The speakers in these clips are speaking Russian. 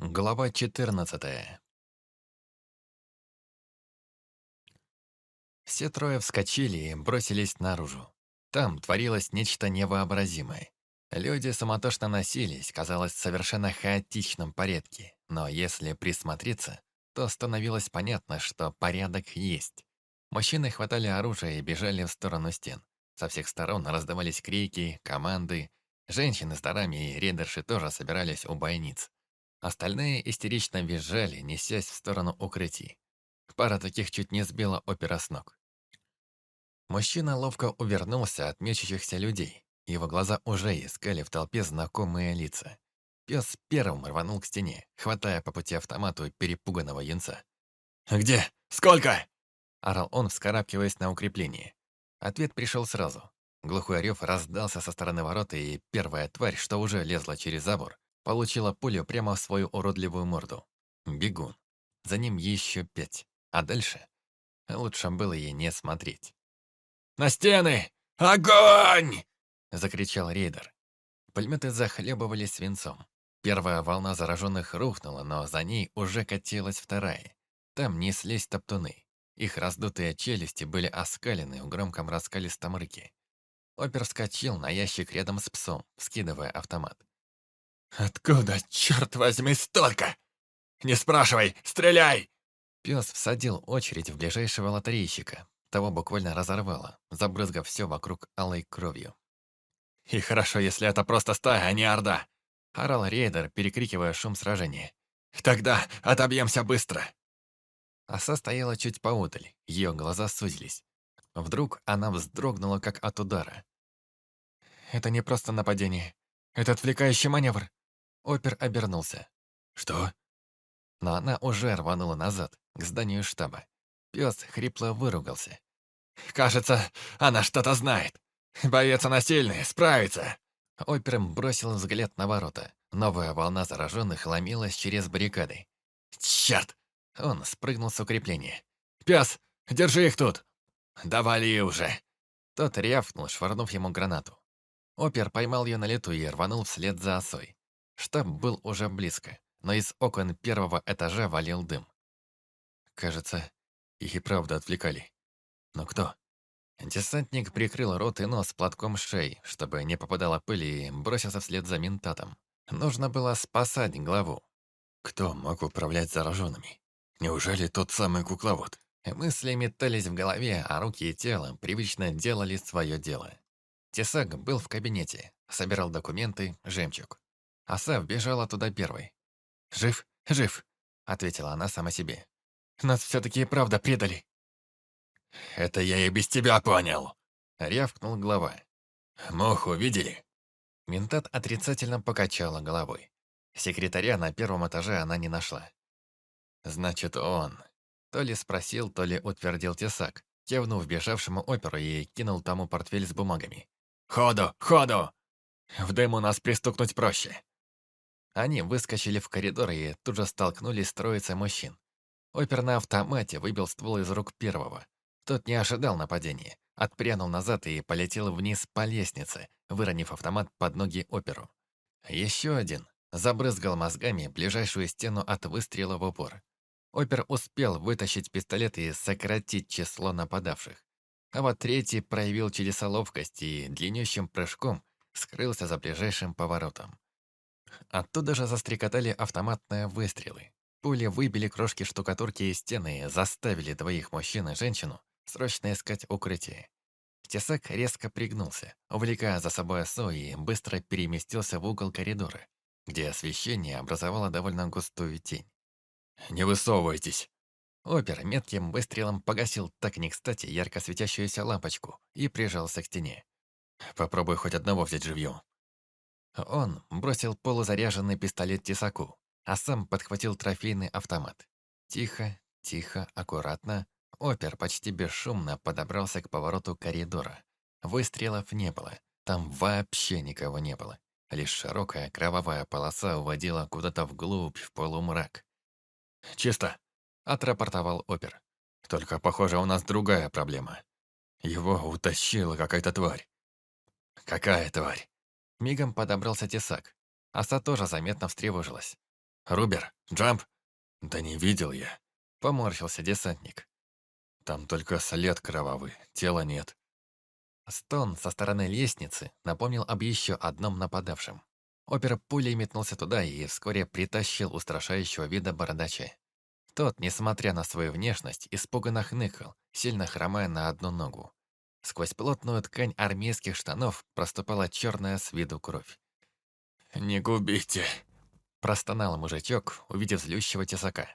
Глава 14 Все трое вскочили и бросились наружу. Там творилось нечто невообразимое. Люди суматошно носились, казалось, в совершенно хаотичном порядке. Но если присмотреться, то становилось понятно, что порядок есть. Мужчины хватали оружие и бежали в сторону стен. Со всех сторон раздавались крики, команды. Женщины с дарами и рейдерши тоже собирались у бойниц. Остальные истерично визжали, несясь в сторону укрытий. Пара таких чуть не сбила опера с ног. Мужчина ловко увернулся от мечущихся людей. Его глаза уже искали в толпе знакомые лица. Пес первым рванул к стене, хватая по пути автомату перепуганного янца. «Где? Сколько?» – орал он, вскарабкиваясь на укрепление. Ответ пришел сразу. Глухой рев раздался со стороны ворота, и первая тварь, что уже лезла через забор, Получила пулю прямо в свою уродливую морду. Бегун. За ним еще пять. А дальше? Лучше было ей не смотреть. «На стены! Огонь!» Закричал рейдер. Пулеметы захлебывали свинцом. Первая волна зараженных рухнула, но за ней уже катилась вторая. Там неслись топтуны. Их раздутые челюсти были оскалены в громком раскалистом рыке. Опер вскочил на ящик рядом с псом, скидывая автомат. «Откуда, черт возьми, столько? Не спрашивай, стреляй!» Пес всадил очередь в ближайшего лотерейщика. Того буквально разорвало, забрызгав все вокруг алой кровью. «И хорошо, если это просто стая, а не орда!» Орал рейдер, перекрикивая шум сражения. «Тогда отобьемся быстро!» Оса стояла чуть поодаль, ее глаза сузились. Вдруг она вздрогнула, как от удара. «Это не просто нападение. Это отвлекающий маневр. Опер обернулся. «Что?» Но она уже рванула назад, к зданию штаба. Пес хрипло выругался. «Кажется, она что-то знает. Боец она сильный, справится!» Опером бросил взгляд на ворота. Новая волна зараженных ломилась через баррикады. «Черт!» Он спрыгнул с укрепления. «Пес, держи их тут!» «Давали уже!» Тот рявкнул, швырнув ему гранату. Опер поймал ее на лету и рванул вслед за осой. Штаб был уже близко, но из окон первого этажа валил дым. Кажется, их и правда отвлекали. Но кто? Десантник прикрыл рот и нос платком шеи, чтобы не попадала пыль и бросился вслед за ментатом. Нужно было спасать главу. Кто мог управлять зараженными? Неужели тот самый кукловод? Мысли метались в голове, а руки и тело привычно делали свое дело. Тесак был в кабинете, собирал документы, жемчуг. Оса вбежала туда первой. «Жив, жив», — ответила она сама себе. «Нас все-таки правда предали». «Это я и без тебя понял», — рявкнул глава. «Муху видели?» Ментат отрицательно покачала головой. Секретаря на первом этаже она не нашла. «Значит, он...» То ли спросил, то ли утвердил тесак, кивнув бежавшему оперу и кинул тому портфель с бумагами. «Ходу, ходу! В дыму нас пристукнуть проще!» Они выскочили в коридор и тут же столкнулись с троицей мужчин. Опер на автомате выбил ствол из рук первого. Тот не ожидал нападения, отпрянул назад и полетел вниз по лестнице, выронив автомат под ноги оперу. Еще один забрызгал мозгами ближайшую стену от выстрела в упор. Опер успел вытащить пистолет и сократить число нападавших. А вот третий проявил чудеса ловкости и длиннющим прыжком скрылся за ближайшим поворотом. Оттуда же застрекотали автоматные выстрелы. Пули выбили крошки штукатурки из стены и заставили двоих мужчин и женщину срочно искать укрытие. Тесак резко пригнулся, увлекая за собой осу и быстро переместился в угол коридора, где освещение образовало довольно густую тень. «Не высовывайтесь!» Опер метким выстрелом погасил так не кстати ярко светящуюся лампочку и прижался к стене. «Попробуй хоть одного взять живьем». Он бросил полузаряженный пистолет тесаку, а сам подхватил трофейный автомат. Тихо, тихо, аккуратно, опер почти бесшумно подобрался к повороту коридора. Выстрелов не было, там вообще никого не было. Лишь широкая кровавая полоса уводила куда-то вглубь, в полумрак. «Чисто», — отрапортовал опер. «Только, похоже, у нас другая проблема. Его утащила какая-то тварь». «Какая тварь?» Мигом подобрался тесак. Оса тоже заметно встревожилась. «Рубер, джамп!» «Да не видел я», — поморщился десантник. «Там только след кровавый, тела нет». Стон со стороны лестницы напомнил об еще одном нападавшем. Опер пулей метнулся туда и вскоре притащил устрашающего вида бородача. Тот, несмотря на свою внешность, испуганно хныкал, сильно хромая на одну ногу. Сквозь плотную ткань армейских штанов проступала черная с виду кровь. «Не губите!» – простонал мужичок, увидев злющего тесака.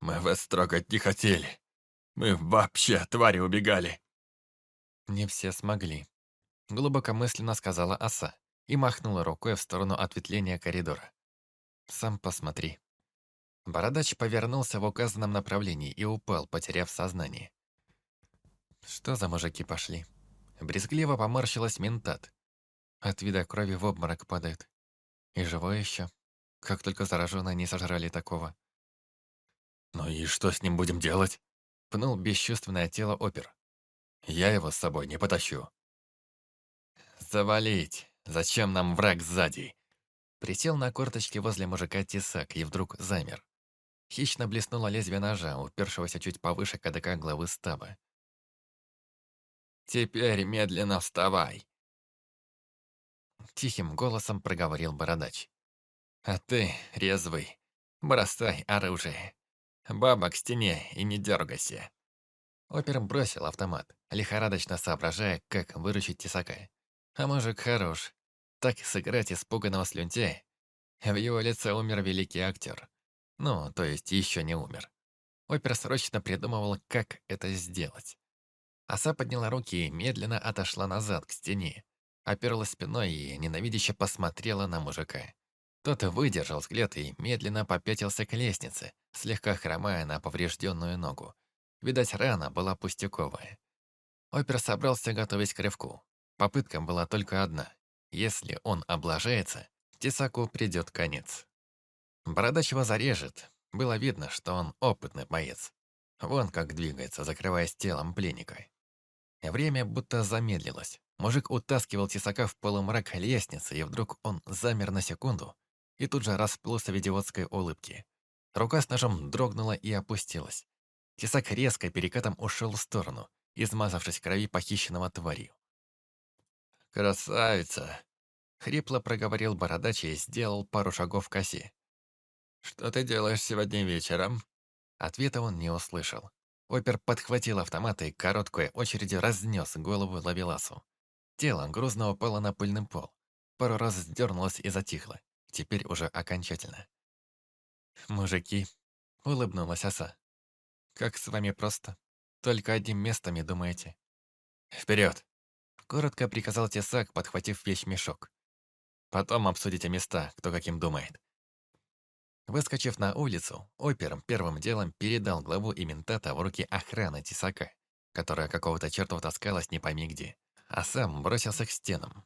«Мы вас трогать не хотели. Мы вообще, твари, убегали!» «Не все смогли», – глубокомысленно сказала оса и махнула рукой в сторону ответвления коридора. «Сам посмотри». Бородач повернулся в указанном направлении и упал, потеряв сознание. Что за мужики пошли? Брезгливо поморщилась ментат. От вида крови в обморок падает. И живой еще. Как только зараженные не сожрали такого. «Ну и что с ним будем делать?» Пнул бесчувственное тело опер. «Я его с собой не потащу». «Завалить! Зачем нам враг сзади?» Присел на корточки возле мужика тесак и вдруг замер. Хищно блеснуло лезвие ножа, упершегося чуть повыше кадыка главы стаба. Теперь медленно вставай!» Тихим голосом проговорил бородач. «А ты, резвый, бросай оружие. Баба к стене и не дергайся». Опер бросил автомат, лихорадочно соображая, как выручить тесака. А мужик хорош. Так сыграть испуганного слюнтяя. В его лице умер великий актер. Ну, то есть еще не умер. Опер срочно придумывал, как это сделать. Оса подняла руки и медленно отошла назад к стене. Оперлась спиной и ненавидяще посмотрела на мужика. Тот выдержал взгляд и медленно попятился к лестнице, слегка хромая на поврежденную ногу. Видать, рана была пустяковая. Опер собрался готовить к рывку. Попытка была только одна. Если он облажается, Тесаку придет конец. Бородач его зарежет. Было видно, что он опытный боец. Вон как двигается, закрываясь телом пленника. Время будто замедлилось. Мужик утаскивал тесака в полумрак лестницы, и вдруг он замер на секунду и тут же расплылся в идиотской улыбке. Рука с ножом дрогнула и опустилась. Тесак резко перекатом ушел в сторону, измазавшись крови похищенного тварью. «Красавица!» — хрипло проговорил бородач и сделал пару шагов к оси. «Что ты делаешь сегодня вечером?» Ответа он не услышал. Опер подхватил автомат и короткой очередью разнес голову Лавеласу. Тело грузно упало на пыльный пол. Пару раз сдернулось и затихло. Теперь уже окончательно. «Мужики», — улыбнулась оса. «Как с вами просто? Только одним местом и думаете». «Вперед!» — коротко приказал тесак, подхватив вещь-мешок. «Потом обсудите места, кто каким думает. Выскочив на улицу, опер первым делом передал главу и ментата в руки охраны Тесака, которая какого-то чертова таскалась не пойми где, а сам бросился к стенам.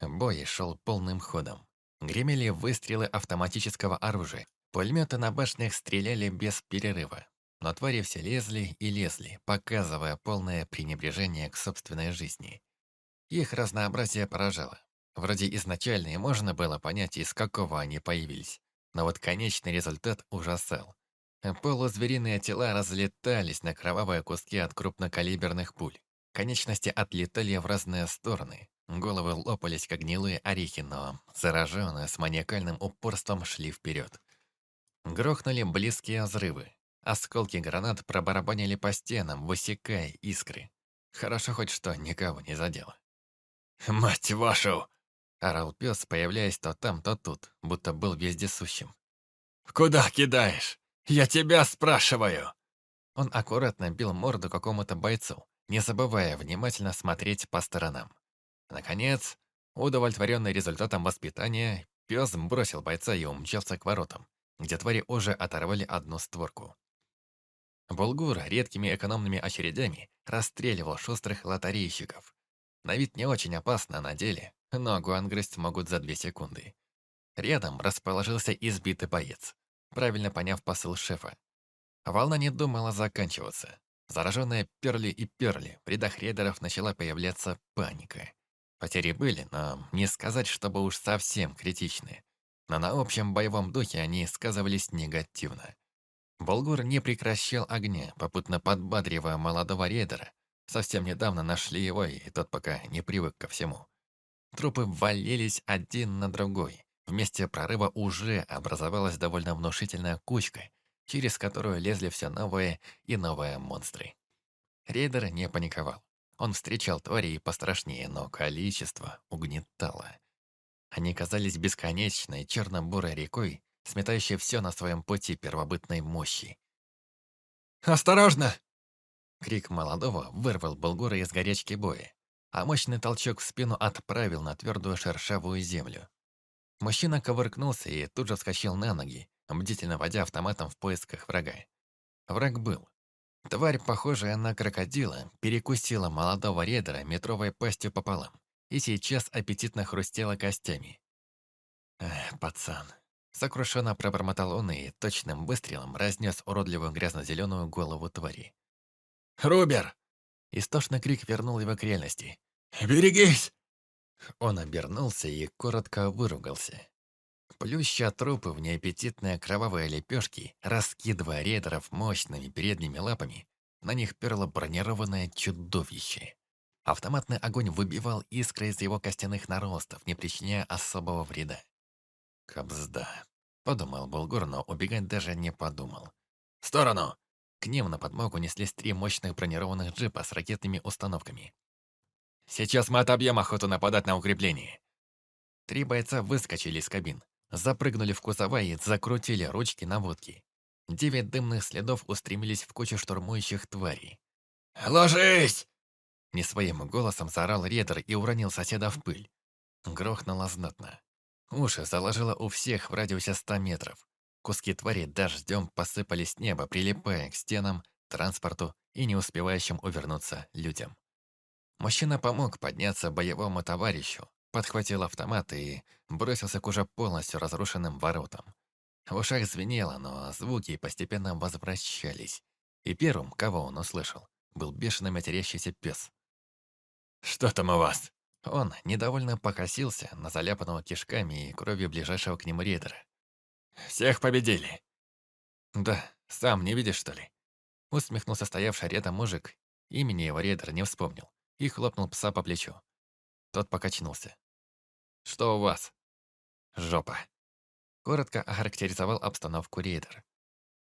Бой шел полным ходом. Гремели выстрелы автоматического оружия. Пулеметы на башнях стреляли без перерыва. Но твари все лезли и лезли, показывая полное пренебрежение к собственной жизни. Их разнообразие поражало. Вроде изначально можно было понять, из какого они появились. Но вот конечный результат ужасал. Полузвериные тела разлетались на кровавые куски от крупнокалиберных пуль. Конечности отлетали в разные стороны. Головы лопались, как гнилые орехи, но зараженные с маниакальным упорством шли вперед. Грохнули близкие взрывы. Осколки гранат пробарабанили по стенам, высекая искры. Хорошо хоть что никого не задело. «Мать вашу!» Орал пес, появляясь то там, то тут, будто был вездесущим. «Куда кидаешь? Я тебя спрашиваю!» Он аккуратно бил морду какому-то бойцу, не забывая внимательно смотреть по сторонам. Наконец, удовлетворенный результатом воспитания, пес бросил бойца и умчался к воротам, где твари уже оторвали одну створку. Булгур редкими экономными очередями расстреливал шустрых лотерейщиков. На вид не очень опасно, на деле Ногу ангрызть могут за две секунды. Рядом расположился избитый боец, правильно поняв посыл шефа. Волна не думала заканчиваться. Зараженные перли и перли, в рядах рейдеров начала появляться паника. Потери были, но не сказать, чтобы уж совсем критичные. но на общем боевом духе они сказывались негативно. Болгур не прекращал огня, попутно подбадривая молодого рейдера. Совсем недавно нашли его, и тот пока не привык ко всему. Трупы валились один на другой. В месте прорыва уже образовалась довольно внушительная кучка, через которую лезли все новые и новые монстры. Рейдер не паниковал. Он встречал тварей пострашнее, но количество угнетало. Они казались бесконечной черно-бурой рекой, сметающей все на своем пути первобытной мощи. «Осторожно!» Крик молодого вырвал Болгора из горячки боя, а мощный толчок в спину отправил на твердую шершавую землю. Мужчина ковыркнулся и тут же вскочил на ноги, бдительно водя автоматом в поисках врага. Враг был. Тварь, похожая на крокодила, перекусила молодого редера метровой пастью пополам и сейчас аппетитно хрустела костями. «Эх, пацан!» Сокрушенно пробормотал он и точным выстрелом разнес уродливую грязно-зеленую голову твари. «Рубер!» Истошный крик вернул его к реальности. «Берегись!» Он обернулся и коротко выругался. Плюща трупы в неаппетитные кровавые лепешки, раскидывая рейдеров мощными передними лапами, на них перло бронированное чудовище. Автоматный огонь выбивал искры из его костяных наростов, не причиняя особого вреда. «Кобзда», — подумал Булгур, но убегать даже не подумал. «В сторону!» К ним на подмогу неслись три мощных бронированных джипа с ракетными установками. «Сейчас мы отобьем охоту нападать на укрепление!» Три бойца выскочили из кабин, запрыгнули в кузова и закрутили ручки наводки. Девять дымных следов устремились в кучу штурмующих тварей. «Ложись!» Не своим голосом заорал редер и уронил соседа в пыль. Грохнуло знатно. Уши заложило у всех в радиусе ста метров. Куски твари дождем посыпались с неба, прилипая к стенам, транспорту и не успевающим увернуться людям. Мужчина помог подняться боевому товарищу, подхватил автомат и бросился к уже полностью разрушенным воротам. В ушах звенело, но звуки постепенно возвращались. И первым, кого он услышал, был бешено матерящийся пес. «Что там у вас?» Он недовольно покосился на заляпанного кишками и кровью ближайшего к нему рейдера. «Всех победили!» «Да, сам не видишь, что ли?» Усмехнулся стоявший рядом мужик. Имени его рейдер не вспомнил и хлопнул пса по плечу. Тот покачнулся. «Что у вас?» «Жопа». Коротко охарактеризовал обстановку рейдер.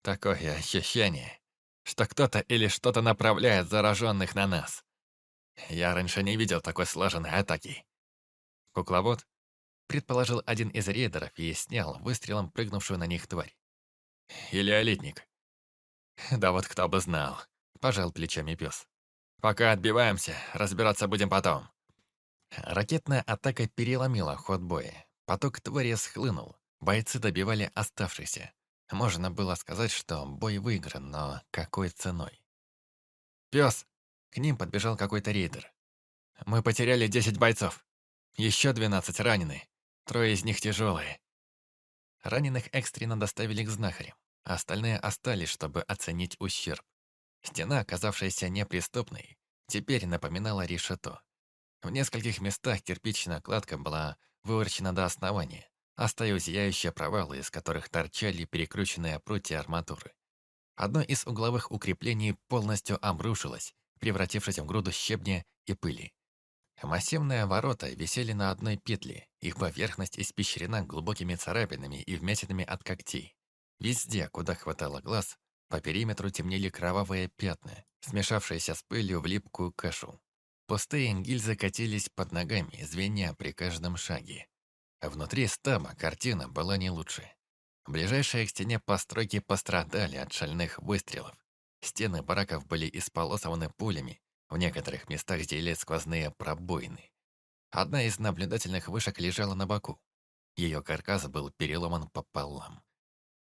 «Такое ощущение, что кто-то или что-то направляет зараженных на нас. Я раньше не видел такой слаженной атаки. Кукловод предположил один из рейдеров и снял выстрелом прыгнувшую на них тварь. Или олитник. Да вот кто бы знал, пожал плечами пес. Пока отбиваемся, разбираться будем потом. Ракетная атака переломила ход боя. Поток твари схлынул. Бойцы добивали оставшихся. Можно было сказать, что бой выигран, но какой ценой? «Пес, к ним подбежал какой-то рейдер. Мы потеряли 10 бойцов. Еще 12 ранены. Трое из них тяжелые. Раненых экстренно доставили к знахарям. Остальные остались, чтобы оценить ущерб. Стена, оказавшаяся неприступной, теперь напоминала решето. В нескольких местах кирпичная кладка была выворчена до основания, оставив зияющие провалы, из которых торчали перекрученные прутья арматуры. Одно из угловых укреплений полностью обрушилось, превратившись в груду щебня и пыли. Массивные ворота висели на одной петле, их поверхность испещрена глубокими царапинами и вмятинами от когтей. Везде, куда хватало глаз, по периметру темнели кровавые пятна, смешавшиеся с пылью в липкую кашу. Пустые гильзы катились под ногами, звеня при каждом шаге. Внутри стаба картина была не лучше. Ближайшие к стене постройки пострадали от шальных выстрелов. Стены бараков были исполосованы пулями, в некоторых местах зияли сквозные пробоины. Одна из наблюдательных вышек лежала на боку. Ее каркас был переломан пополам.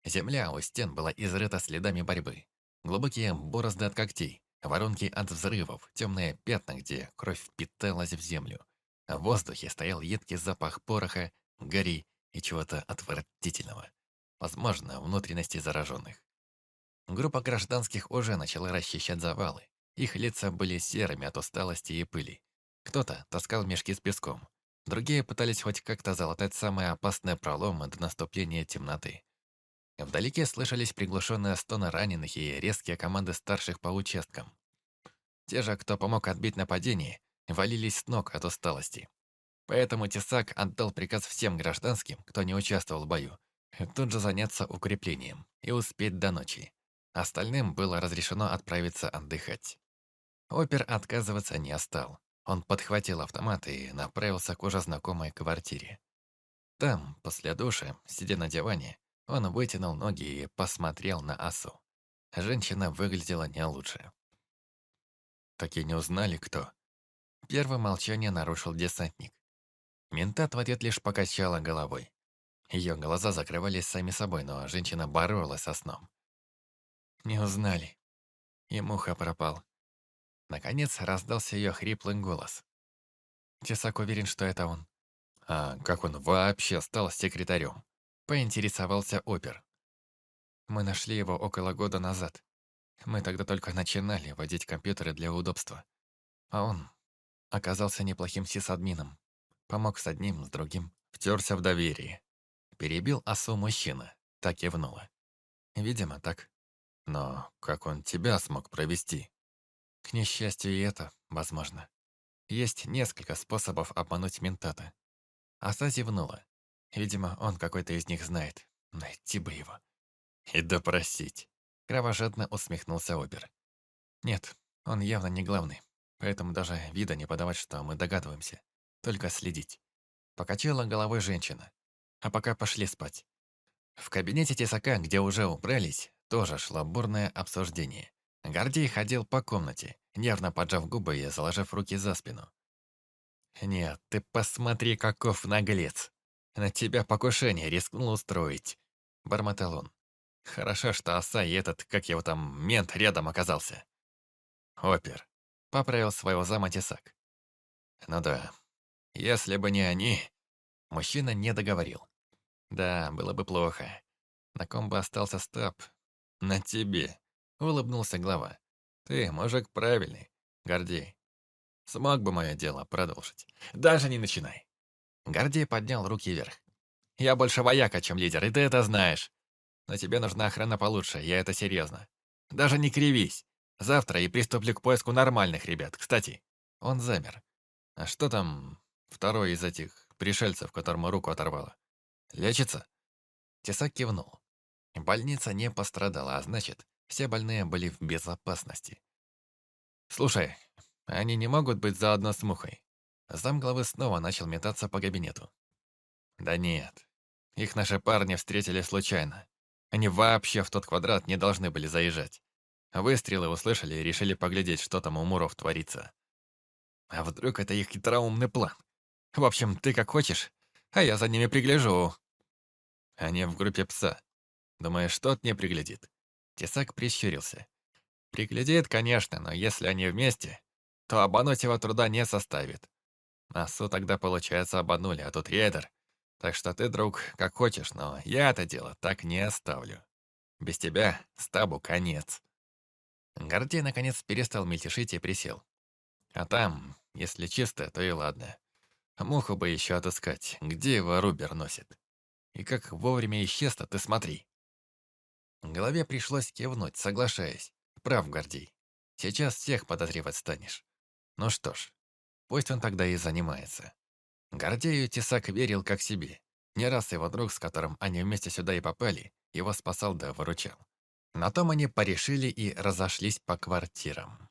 Земля у стен была изрыта следами борьбы. Глубокие борозды от когтей, воронки от взрывов, темные пятна, где кровь впиталась в землю. В воздухе стоял едкий запах пороха, гори и чего-то отвратительного. Возможно, внутренности зараженных. Группа гражданских уже начала расчищать завалы. Их лица были серыми от усталости и пыли. Кто-то таскал мешки с песком. Другие пытались хоть как-то залатать самые опасные проломы до наступления темноты. Вдалеке слышались приглушенные стоны раненых и резкие команды старших по участкам. Те же, кто помог отбить нападение, валились с ног от усталости. Поэтому Тесак отдал приказ всем гражданским, кто не участвовал в бою, тут же заняться укреплением и успеть до ночи. Остальным было разрешено отправиться отдыхать. Опер отказываться не стал. Он подхватил автомат и направился к уже знакомой квартире. Там, после душа, сидя на диване, он вытянул ноги и посмотрел на Асу. Женщина выглядела не лучше. Так и не узнали, кто. Первое молчание нарушил десантник. Ментат в ответ лишь покачала головой. Ее глаза закрывались сами собой, но женщина боролась со сном. Не узнали. И муха пропал. Наконец раздался ее хриплый голос. Тесак уверен, что это он. А как он вообще стал секретарем? Поинтересовался опер. Мы нашли его около года назад. Мы тогда только начинали водить компьютеры для удобства. А он оказался неплохим сисадмином. Помог с одним, с другим. Втерся в доверие. Перебил осу мужчина. Так кивнула. Видимо, так. Но как он тебя смог провести? К несчастью, и это возможно. Есть несколько способов обмануть ментата. Аса зевнула. Видимо, он какой-то из них знает. Найти бы его. И допросить. Кровожадно усмехнулся Обер. Нет, он явно не главный. Поэтому даже вида не подавать, что мы догадываемся. Только следить. Покачала головой женщина. А пока пошли спать. В кабинете тесака, где уже убрались, тоже шло бурное обсуждение. Гордей ходил по комнате, нервно поджав губы и заложив руки за спину. «Нет, ты посмотри, каков наглец! На тебя покушение рискнул устроить!» — бормотал он. «Хорошо, что оса и этот, как его там, мент рядом оказался». «Опер», — поправил своего зама тесак. «Ну да, если бы не они...» Мужчина не договорил. «Да, было бы плохо. На ком бы остался стаб? На тебе. Улыбнулся глава. «Ты, мужик, правильный, Гордей. Смог бы мое дело продолжить. Даже не начинай». Гордей поднял руки вверх. «Я больше вояка, чем лидер, и ты это знаешь. Но тебе нужна охрана получше, я это серьезно. Даже не кривись. Завтра и приступлю к поиску нормальных ребят. Кстати, он замер. А что там второй из этих пришельцев, которому руку оторвало? Лечится?» Тесак кивнул. Больница не пострадала, а значит, все больные были в безопасности. «Слушай, они не могут быть заодно с Мухой?» Замглавы снова начал метаться по кабинету. «Да нет. Их наши парни встретили случайно. Они вообще в тот квадрат не должны были заезжать. Выстрелы услышали и решили поглядеть, что там у Муров творится. А вдруг это их хитроумный план? В общем, ты как хочешь, а я за ними пригляжу». Они в группе пса. Думаешь, тот не приглядит? Тесак прищурился. Приглядит, конечно, но если они вместе, то обмануть его труда не составит. Насу тогда, получается, обманули, а тут рейдер. Так что ты, друг, как хочешь, но я это дело так не оставлю. Без тебя стабу конец. Гордей, наконец, перестал мельтешить и присел. А там, если чисто, то и ладно. Муху бы еще отыскать, где его Рубер носит. И как вовремя исчез-то, ты смотри. Голове пришлось кивнуть, соглашаясь. Прав, Гордей. Сейчас всех подозревать станешь. Ну что ж, пусть он тогда и занимается. Гордею Тесак верил как себе. Не раз его друг, с которым они вместе сюда и попали, его спасал да выручал. На том они порешили и разошлись по квартирам.